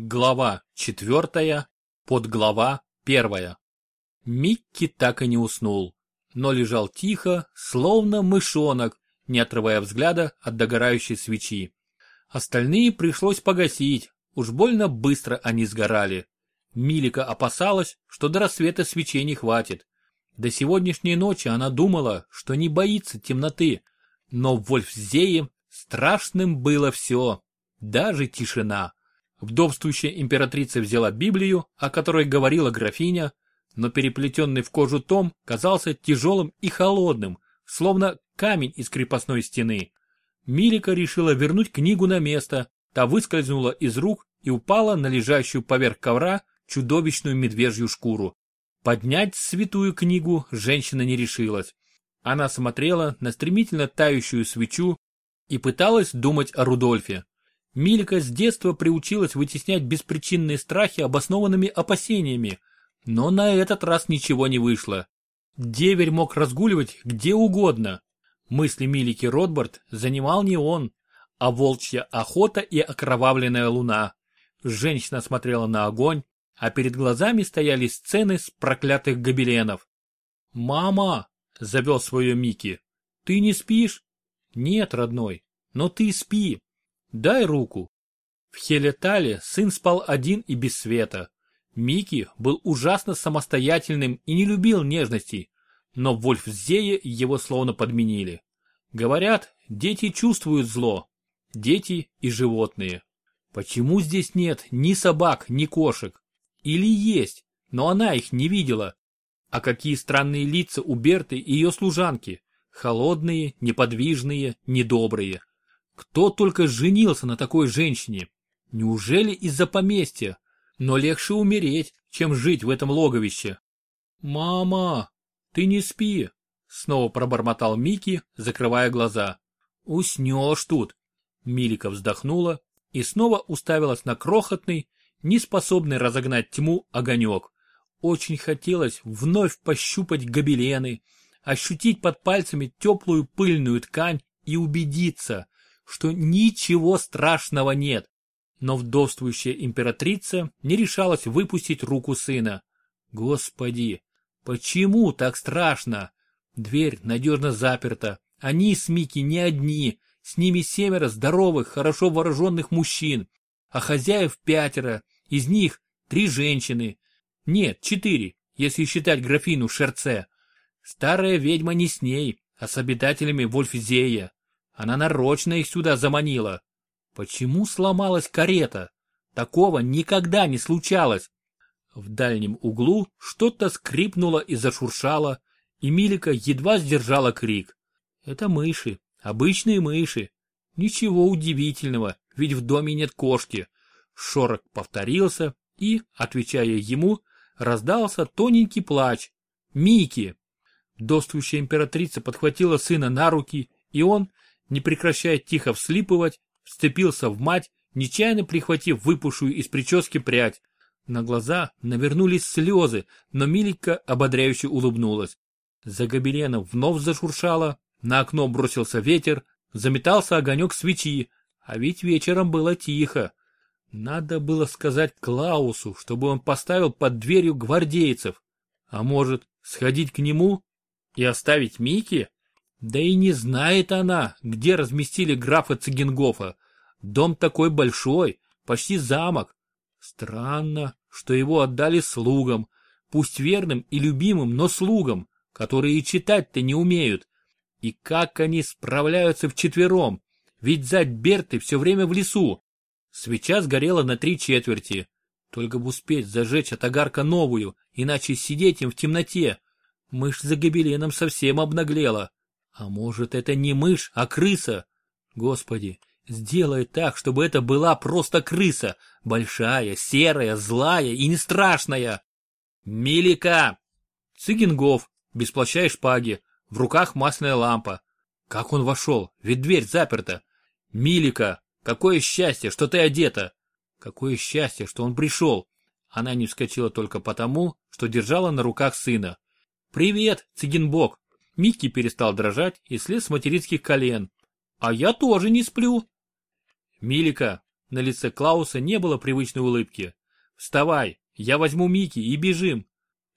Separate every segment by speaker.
Speaker 1: Глава четвертая, подглава первая. Микки так и не уснул, но лежал тихо, словно мышонок, не отрывая взгляда от догорающей свечи. Остальные пришлось погасить, уж больно быстро они сгорали. Милика опасалась, что до рассвета свечей не хватит. До сегодняшней ночи она думала, что не боится темноты, но в Вольфзее страшным было все, даже тишина. Вдовствующая императрица взяла Библию, о которой говорила графиня, но переплетенный в кожу том казался тяжелым и холодным, словно камень из крепостной стены. Милика решила вернуть книгу на место, та выскользнула из рук и упала на лежащую поверх ковра чудовищную медвежью шкуру. Поднять святую книгу женщина не решилась. Она смотрела на стремительно тающую свечу и пыталась думать о Рудольфе. Милька с детства приучилась вытеснять беспричинные страхи обоснованными опасениями, но на этот раз ничего не вышло. Деверь мог разгуливать где угодно. Мысли Милики Ротбард занимал не он, а волчья охота и окровавленная луна. Женщина смотрела на огонь, а перед глазами стояли сцены с проклятых гобеленов. «Мама!» — завел свое Мики. «Ты не спишь?» «Нет, родной, но ты спи. Дай руку. В Хелетале сын спал один и без света. Микки был ужасно самостоятельным и не любил нежностей, но в Вольфзее его словно подменили. Говорят, дети чувствуют зло. Дети и животные. Почему здесь нет ни собак, ни кошек? Или есть, но она их не видела. А какие странные лица у Берты и ее служанки. Холодные, неподвижные, недобрые. Кто только женился на такой женщине? Неужели из-за поместья? Но легче умереть, чем жить в этом логовище. «Мама, ты не спи!» Снова пробормотал Микки, закрывая глаза. «Уснешь тут!» Милика вздохнула и снова уставилась на крохотный, неспособный разогнать тьму огонек. Очень хотелось вновь пощупать гобелены, ощутить под пальцами теплую пыльную ткань и убедиться, что ничего страшного нет. Но вдовствующая императрица не решалась выпустить руку сына. Господи, почему так страшно? Дверь надежно заперта. Они с Мики не одни. С ними семеро здоровых, хорошо вооруженных мужчин. А хозяев пятеро. Из них три женщины. Нет, четыре, если считать графину Шерце. Старая ведьма не с ней, а с обитателями Вольфзея. Она нарочно их сюда заманила. Почему сломалась карета? Такого никогда не случалось. В дальнем углу что-то скрипнуло и зашуршало, и Милика едва сдержала крик. Это мыши, обычные мыши. Ничего удивительного, ведь в доме нет кошки. Шорох повторился, и, отвечая ему, раздался тоненький плач. Мики! Доствующая императрица подхватила сына на руки, и он, не прекращая тихо вслипывать, вцепился в мать, нечаянно прихватив выпушую из прически прядь. На глаза навернулись слезы, но Милика ободряюще улыбнулась. За гобеленом вновь зашуршало, на окно бросился ветер, заметался огонек свечи, а ведь вечером было тихо. Надо было сказать Клаусу, чтобы он поставил под дверью гвардейцев. А может, сходить к нему и оставить Мики? Да и не знает она, где разместили графа Цигенгофа. Дом такой большой, почти замок. Странно, что его отдали слугам, пусть верным и любимым, но слугам, которые и читать-то не умеют. И как они справляются вчетвером, ведь зять Берты все время в лесу. Свеча сгорела на три четверти. Только бы успеть зажечь от огарка новую, иначе сидеть им в темноте. Мышь за гобеленом совсем обнаглела. А может, это не мышь, а крыса? Господи, сделай так, чтобы это была просто крыса. Большая, серая, злая и не страшная. Милика! Цыгингов, без плаща и шпаги, в руках масляная лампа. Как он вошел? Ведь дверь заперта. Милика, какое счастье, что ты одета. Какое счастье, что он пришел. Она не вскочила только потому, что держала на руках сына. «Привет, Цигинбок!» Микки перестал дрожать и слез с материнских колен. А я тоже не сплю. Милика, На лице Клауса не было привычной улыбки. «Вставай, я возьму Мики и бежим».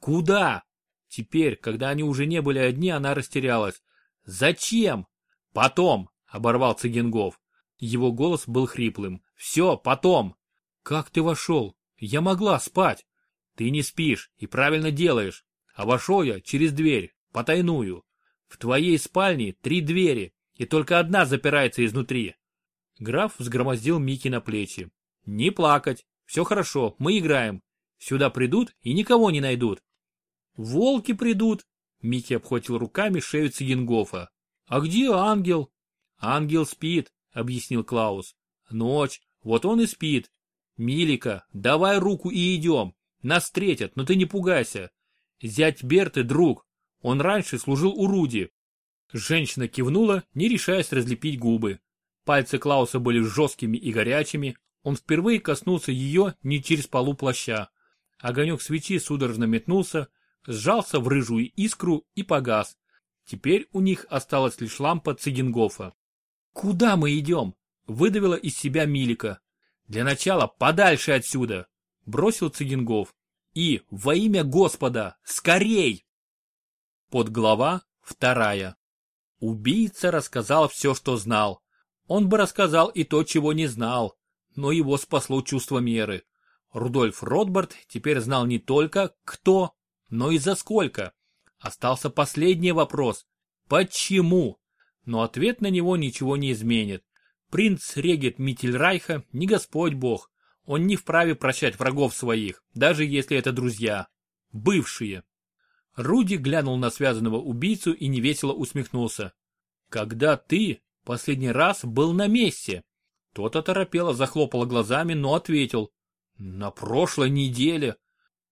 Speaker 1: «Куда?» Теперь, когда они уже не были одни, она растерялась. «Зачем?» «Потом», — оборвал Цыгингов. Его голос был хриплым. «Все, потом!» «Как ты вошел? Я могла спать!» «Ты не спишь и правильно делаешь. А вошел я через дверь, потайную. В твоей спальне три двери, и только одна запирается изнутри». Граф взгромоздил Мики на плечи. «Не плакать. Все хорошо, мы играем. Сюда придут и никого не найдут». «Волки придут!» Микки обхватил руками шею Цигингофа. «А где ангел?» «Ангел спит», — объяснил Клаус. «Ночь, вот он и спит. Милика, давай руку и идем. Нас встретят, но ты не пугайся. Зять Берты друг. Он раньше служил у Руди». Женщина кивнула, не решаясь разлепить губы. Пальцы Клауса были жесткими и горячими. Он впервые коснулся ее не через полу плаща. Огонек свечи судорожно метнулся, сжался в рыжую искру и погас. Теперь у них осталась лишь лампа Цигингофа. «Куда мы идем?» – выдавила из себя Милика. «Для начала подальше отсюда!» – бросил Цигингов. «И, во имя Господа, скорей!» Подглава вторая. Убийца рассказал все, что знал. Он бы рассказал и то, чего не знал, но его спасло чувство меры. Рудольф Ротбард теперь знал не только, кто, но и за сколько. Остался последний вопрос. Почему? Но ответ на него ничего не изменит. Принц Регет Миттельрайха не Господь Бог. Он не вправе прощать врагов своих, даже если это друзья. Бывшие. Руди глянул на связанного убийцу и невесело усмехнулся. «Когда ты последний раз был на месте?» Тот оторопело захлопал глазами, но ответил. «На прошлой неделе».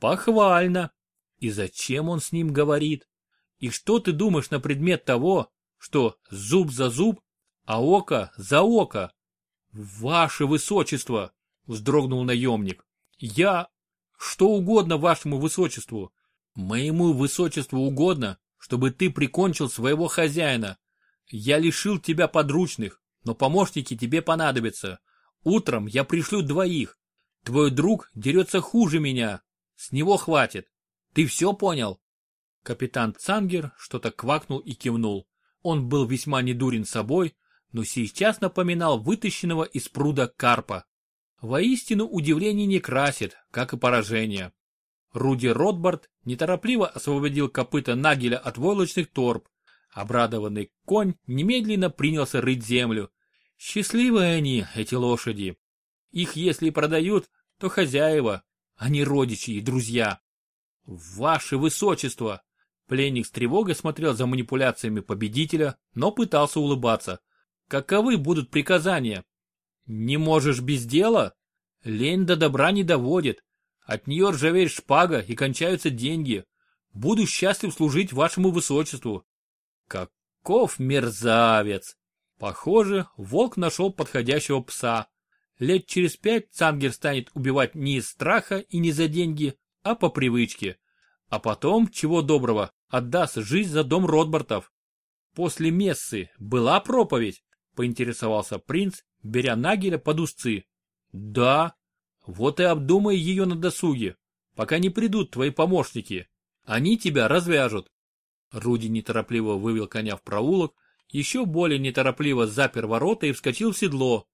Speaker 1: «Похвально. И зачем он с ним говорит? И что ты думаешь на предмет того, что зуб за зуб, а око за око? Ваше высочество, вздрогнул наемник. Я... Что угодно вашему высочеству. Моему высочеству угодно, чтобы ты прикончил своего хозяина. Я лишил тебя подручных, но помощники тебе понадобятся. Утром я пришлю двоих. Твой друг дерется хуже меня. С него хватит. Ты все понял? Капитан Цангер что-то квакнул и кивнул. Он был весьма недурен собой, но сейчас напоминал вытащенного из пруда карпа. Воистину удивление не красит, как и поражение. Руди Ротбард неторопливо освободил копыта Нагеля от войлочных торб. Обрадованный конь немедленно принялся рыть землю. Счастливые они, эти лошади. Их если продают, то хозяева, а не родичи и друзья. «Ваше высочество!» Пленник с тревогой смотрел за манипуляциями победителя, но пытался улыбаться. «Каковы будут приказания?» «Не можешь без дела?» «Лень до добра не доводит. От нее ржавеет шпага и кончаются деньги. Буду счастлив служить вашему высочеству». «Каков мерзавец!» Похоже, волк нашел подходящего пса. Лет через пять Цангер станет убивать не из страха и не за деньги, а по привычке. А потом, чего доброго, отдаст жизнь за дом Ротбартов. После мессы была проповедь? Поинтересовался принц, беря Нагеля под узцы. Да. Вот и обдумай ее на досуге, пока не придут твои помощники. Они тебя развяжут. Руди неторопливо вывел коня в проулок, еще более неторопливо запер ворота и вскочил в седло.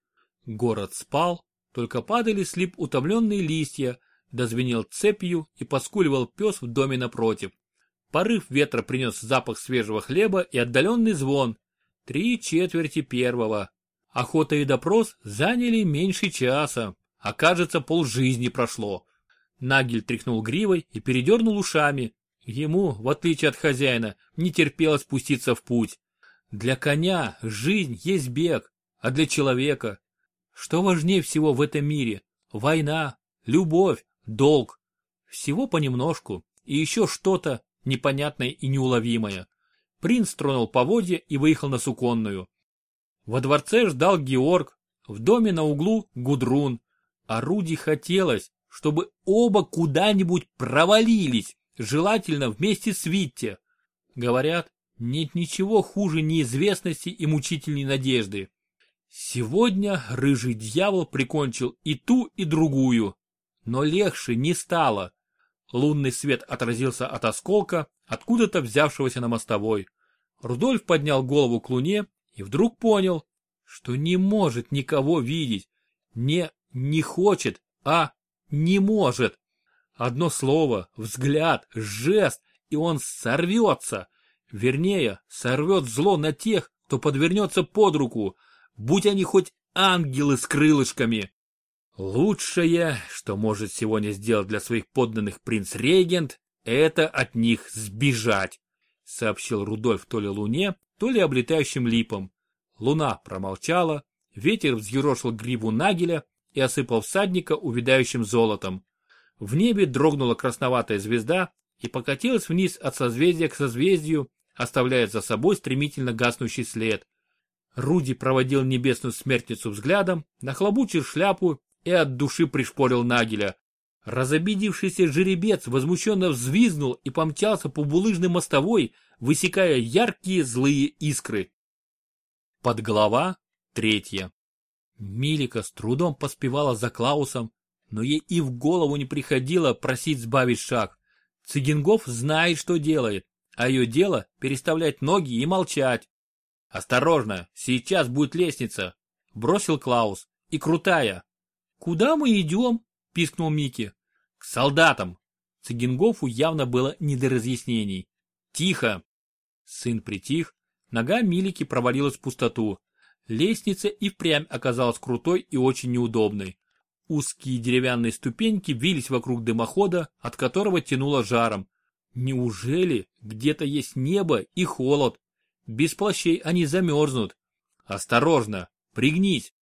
Speaker 1: Город спал, только падали слип утомленные листья, дозвенел цепью и поскуливал пес в доме напротив. Порыв ветра принес запах свежего хлеба и отдаленный звон. Три четверти первого. Охота и допрос заняли меньше часа, а кажется полжизни прошло. Нагель тряхнул гривой и передернул ушами. Ему, в отличие от хозяина, не терпелось спуститься в путь. Для коня жизнь есть бег, а для человека... Что важнее всего в этом мире? Война, любовь, долг. Всего понемножку, и еще что-то непонятное и неуловимое. Принц тронул поводья и выехал на Суконную. Во дворце ждал Георг, в доме на углу Гудрун. А Руди хотелось, чтобы оба куда-нибудь провалились, желательно вместе с Витте. Говорят, нет ничего хуже неизвестности и мучительной надежды. Сегодня рыжий дьявол прикончил и ту, и другую. Но легче не стало. Лунный свет отразился от осколка, откуда-то взявшегося на мостовой. Рудольф поднял голову к луне и вдруг понял, что не может никого видеть. Не не хочет, а не может. Одно слово, взгляд, жест, и он сорвется. Вернее, сорвет зло на тех, кто подвернется под руку, будь они хоть ангелы с крылышками. Лучшее, что может сегодня сделать для своих подданных принц-регент, это от них сбежать, сообщил Рудольф то ли Луне, то ли облетающим липам. Луна промолчала, ветер взъерошил гриву Нагеля и осыпал всадника увядающим золотом. В небе дрогнула красноватая звезда и покатилась вниз от созвездия к созвездию, оставляя за собой стремительно гаснущий след. Руди проводил небесную смертницу взглядом, нахлобучил шляпу и от души пришпорил Нагеля. Разобидевшийся жеребец возмущенно взвизнул и помчался по булыжной мостовой, высекая яркие злые искры. Подглава третья. Милика с трудом поспевала за Клаусом, но ей и в голову не приходило просить сбавить шаг. Цигингов знает, что делает, а ее дело переставлять ноги и молчать. «Осторожно, сейчас будет лестница!» – бросил Клаус. «И крутая!» «Куда мы идем?» – пискнул Микки. «К солдатам!» Цигингову явно было не до разъяснений. «Тихо!» Сын притих, нога Милики провалилась в пустоту. Лестница и впрямь оказалась крутой и очень неудобной. Узкие деревянные ступеньки вились вокруг дымохода, от которого тянуло жаром. Неужели где-то есть небо и холод? Без плащей они замерзнут. Осторожно, пригнись.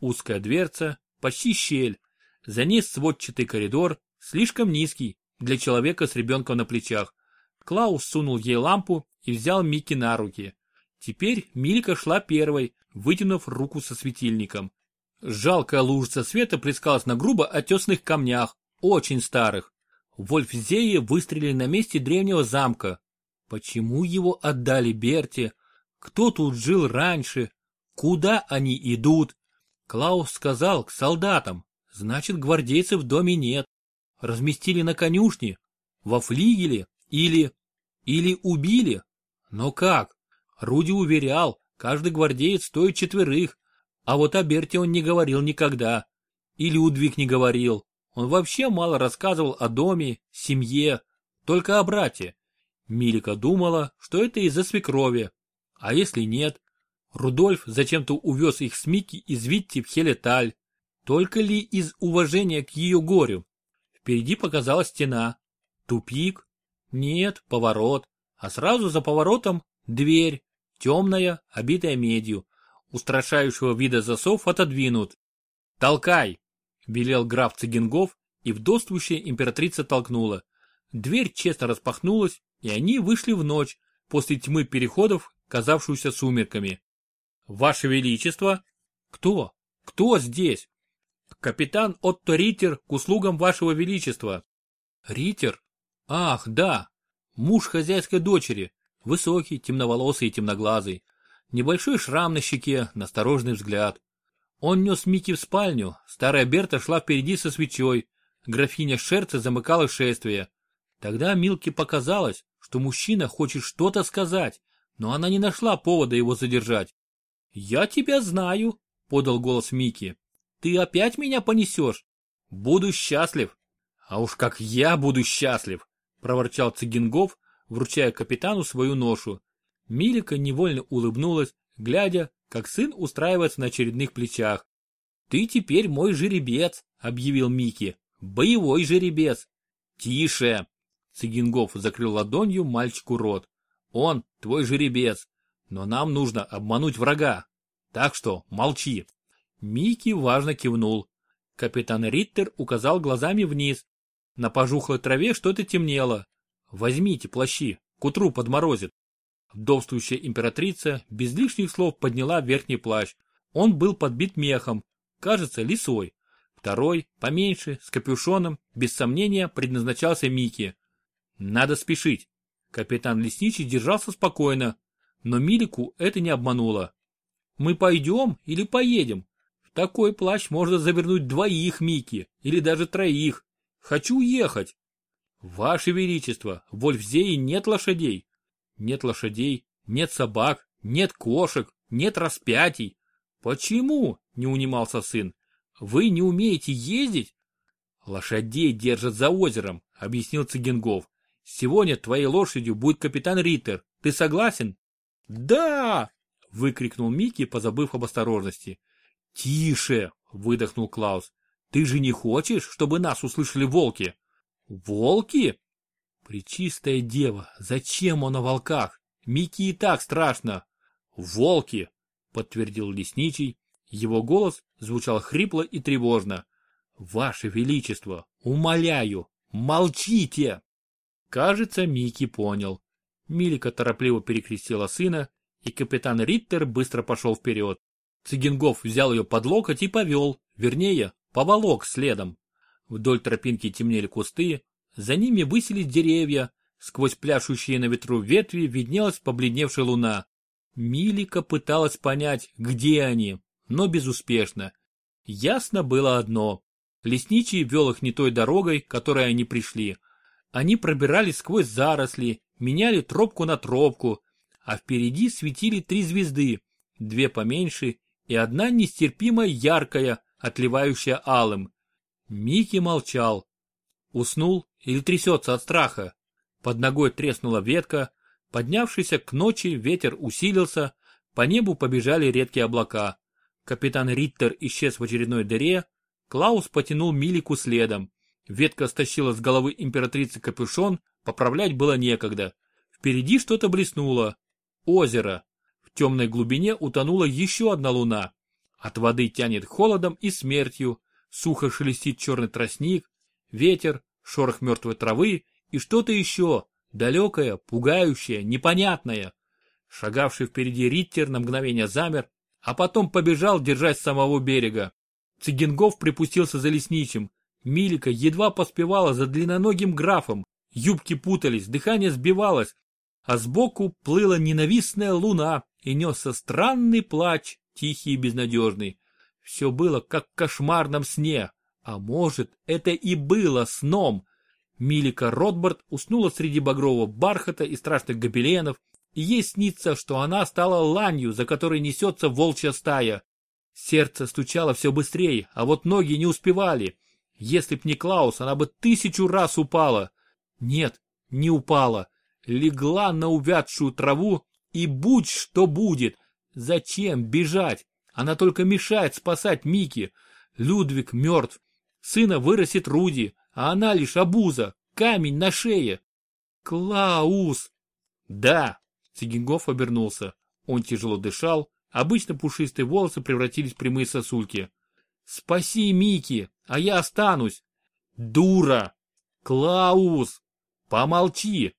Speaker 1: Узкая дверца, почти щель. За ней сводчатый коридор, слишком низкий для человека с ребенком на плечах. Клаус сунул ей лампу и взял Микки на руки. Теперь Милька шла первой, вытянув руку со светильником. Жалкая лужица света плескалась на грубо отесных камнях, очень старых. Вольфзеи выстрелили на месте древнего замка. Почему его отдали Берте? Кто тут жил раньше? Куда они идут? Клаус сказал, к солдатам. Значит, гвардейцев в доме нет. Разместили на конюшне? Во флигеле? Или... Или убили? Но как? Руди уверял, Каждый гвардеец стоит четверых, а вот о Берте он не говорил никогда. И Людвиг не говорил. Он вообще мало рассказывал о доме, семье, только о брате. Милика думала, что это из-за свекрови. А если нет? Рудольф зачем-то увез их с Микки из Витти в Хелеталь. Только ли из уважения к ее горю? Впереди показалась стена. Тупик? Нет, поворот. А сразу за поворотом дверь темная, обитая медью. Устрашающего вида засов отодвинут. «Толкай!» – велел граф Цигингов, и вдовствующая императрица толкнула. Дверь честно распахнулась, и они вышли в ночь, после тьмы переходов, казавшуюся сумерками. «Ваше Величество!» «Кто? Кто здесь?» «Капитан Отто Риттер к услугам Вашего Величества». «Риттер? Ах, да! Муж хозяйской дочери. Высокий, темноволосый и темноглазый. Небольшой шрам на щеке, насторожный взгляд. Он нес Микки в спальню, старая Берта шла впереди со свечой, графиня Шерца замыкала шествие. Тогда Милке показалось, что мужчина хочет что-то сказать, но она не нашла повода его задержать. «Я тебя знаю», — подал голос Микки. «Ты опять меня понесешь? Буду счастлив». «А уж как я буду счастлив», — проворчал Цигингов, вручая капитану свою ношу. Милика невольно улыбнулась, глядя, как сын устраивается на очередных плечах. «Ты теперь мой жеребец», — объявил Микки. «Боевой жеребец». «Тише!» — Цигингов закрыл ладонью мальчику рот. «Он твой жеребец, но нам нужно обмануть врага. Так что молчи». Микки важно кивнул. Капитан Риттер указал глазами вниз. На пожухлой траве что-то темнело, Возьмите плащи, к утру подморозит. Вдовствующая императрица без лишних слов подняла верхний плащ. Он был подбит мехом, кажется, лисой. Второй, поменьше, с капюшоном, без сомнения, предназначался Мике. Надо спешить. Капитан Лесничий держался спокойно, но Милику это не обмануло. Мы пойдем или поедем? В такой плащ можно завернуть двоих Мики или даже троих. Хочу ехать. Ваше Величество, в Вольфзее нет лошадей. Нет лошадей, нет собак, нет кошек, нет распятий. Почему? Не унимался сын. Вы не умеете ездить? Лошадей держат за озером, объяснил Цыгенгов. Сегодня твоей лошадью будет капитан Риттер. Ты согласен? Да! Выкрикнул Микки, позабыв об осторожности. Тише! Выдохнул Клаус. Ты же не хочешь, чтобы нас услышали волки? Волки? Пречистая дева, зачем он о волках? Микки и так страшно. Волки, подтвердил лесничий. Его голос звучал хрипло и тревожно. Ваше Величество, умоляю, молчите! Кажется, Микки понял. Милика торопливо перекрестила сына, и капитан Риттер быстро пошел вперед. Цигингов взял ее под локоть и повел, вернее, поволок следом. Вдоль тропинки темнели кусты, за ними высились деревья, сквозь пляшущие на ветру ветви виднелась побледневшая луна. Милика пыталась понять, где они, но безуспешно. Ясно было одно. Лесничий вел их не той дорогой, которой они пришли. Они пробирались сквозь заросли, меняли тропку на тропку, а впереди светили три звезды, две поменьше и одна нестерпимо яркая, отливающая алым. Микки молчал. Уснул или трясется от страха. Под ногой треснула ветка, поднявшийся к ночи ветер усилился, по небу побежали редкие облака. Капитан Риттер исчез в очередной дыре, Клаус потянул Милику следом. Ветка стащила с головы императрицы капюшон, поправлять было некогда. Впереди что-то блеснуло. Озеро. В темной глубине утонула еще одна луна. От воды тянет холодом и смертью. Сухо шелестит черный тростник. Ветер, шорох мертвой травы и что-то еще, далекое, пугающее, непонятное. Шагавший впереди Риттер на мгновение замер, а потом побежал, держась самого берега. Цигингов припустился за лесничим. Милика едва поспевала за длинноногим графом. Юбки путались, дыхание сбивалось, а сбоку плыла ненавистная луна и несся странный плач, тихий и безнадежный. Все было как в кошмарном сне, а может, это и было сном. Милика Ротбард уснула среди багрового бархата и страшных гобеленов, и ей снится, что она стала ланью, за которой несется волчья стая. Сердце стучало все быстрее, а вот ноги не успевали. Если б не Клаус, она бы тысячу раз упала. Нет, не упала. Легла на увядшую траву, и будь что будет. Зачем бежать? Она только мешает спасать Мики. Людвиг мертв. Сына вырастет Руди, а она лишь обуза, камень на шее. Клаус! Да, Сигингов обернулся. Он тяжело дышал, обычно пушистые волосы превратились в прямые сосульки. Спаси Мики, а я останусь. Дура! Клаус! Помолчи!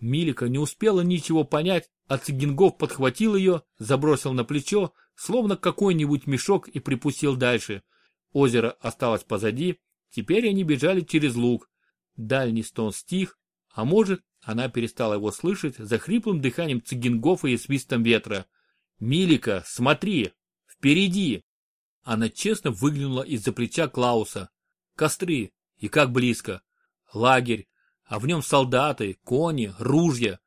Speaker 1: Милика не успела ничего понять, а Цигингов подхватил ее, забросил на плечо, словно какой-нибудь мешок и припустил дальше. Озеро осталось позади, теперь они бежали через луг. Дальний стон стих, а может, она перестала его слышать за хриплым дыханием Цигингофа и свистом ветра. «Милика, смотри! Впереди!» Она честно выглянула из-за плеча Клауса. Костры, и как близко. Лагерь, а в нем солдаты, кони, ружья.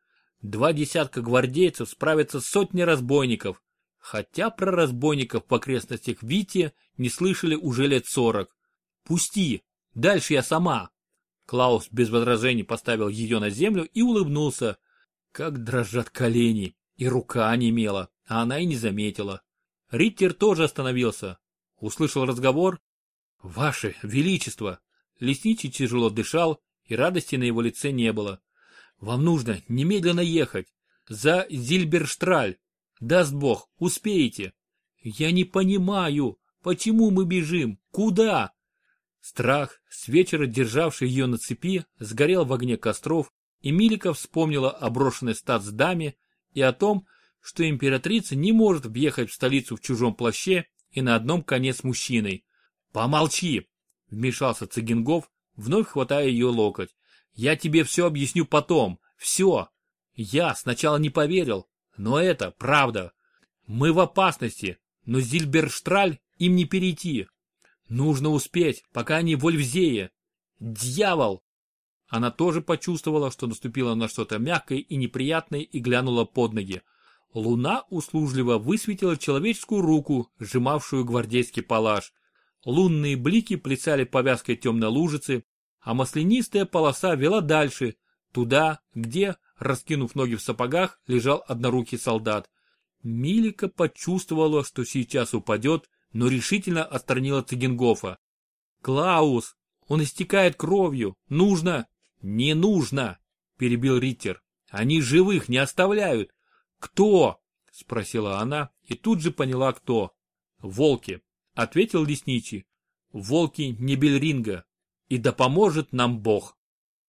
Speaker 1: Два десятка гвардейцев справятся с сотней разбойников. Хотя про разбойников в окрестностях Вити не слышали уже лет сорок. Пусти, дальше я сама. Клаус без возражений поставил ее на землю и улыбнулся. Как дрожат колени, и рука онемела, а она и не заметила. Риттер тоже остановился. Услышал разговор. «Ваше Величество!» Лесничий тяжело дышал, и радости на его лице не было. «Вам нужно немедленно ехать. За Зильберштраль. Даст Бог, успеете». «Я не понимаю, почему мы бежим? Куда?» Страх, с вечера державший ее на цепи, сгорел в огне костров, и Милика вспомнила о брошенной статсдаме и о том, что императрица не может въехать в столицу в чужом плаще и на одном коне с мужчиной. «Помолчи!» — вмешался Цыгингов, вновь хватая ее локоть. «Я тебе все объясню потом. Все. Я сначала не поверил, но это правда. Мы в опасности. но Зильберштраль им не перейти. Нужно успеть, пока они в Ольфзее. Дьявол! Она тоже почувствовала, что наступила на что-то мягкое и неприятное и глянула под ноги. Луна услужливо высветила человеческую руку, сжимавшую гвардейский палаш. Лунные блики плясали повязкой темной лужицы, а маслянистая полоса вела дальше, туда, где, раскинув ноги в сапогах, лежал однорукий солдат. Милика почувствовала, что сейчас упадет, но решительно отстранила Цигенгофа. «Клаус! Он истекает кровью! Нужно!» «Не нужно!» – перебил Риттер. «Они живых не оставляют!» «Кто?» – спросила она и тут же поняла, кто. «Волки!» – ответил лесничий. «Волки Небельринга! И да поможет нам Бог!»